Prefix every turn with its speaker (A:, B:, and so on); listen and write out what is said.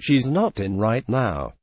A: She's not in right now.